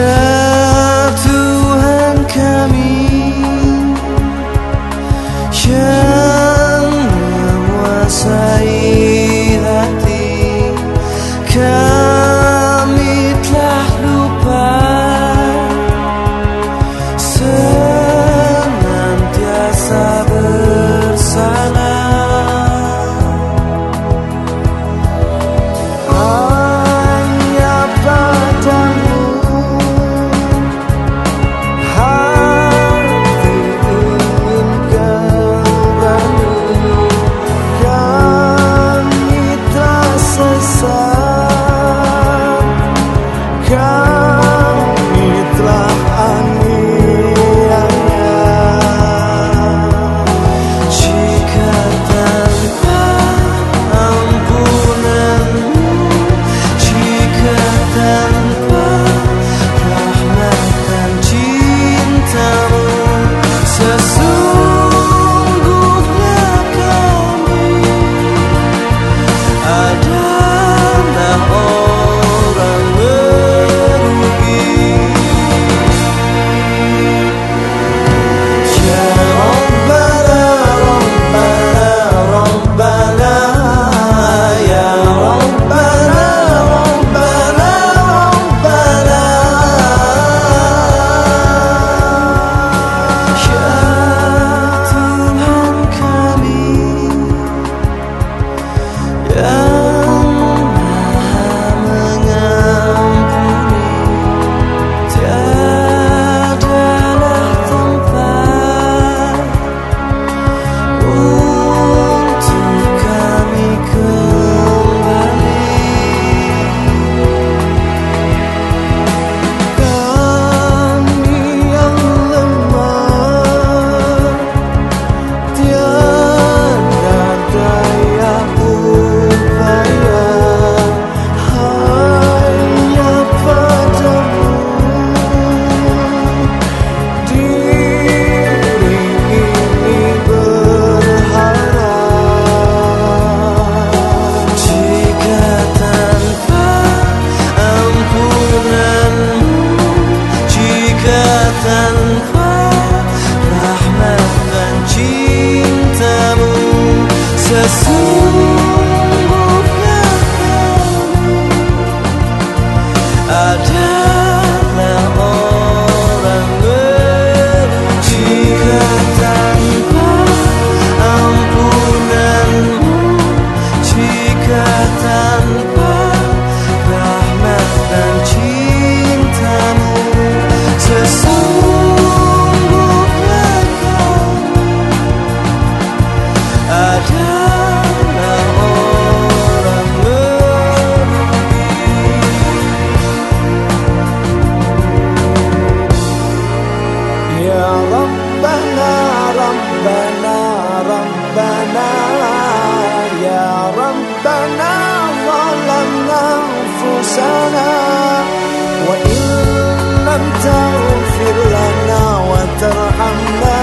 Yeah. Yeah. tanpa rahmat dan cintamu sesungguhnya. وإن لم تغفر لنا وترحمنا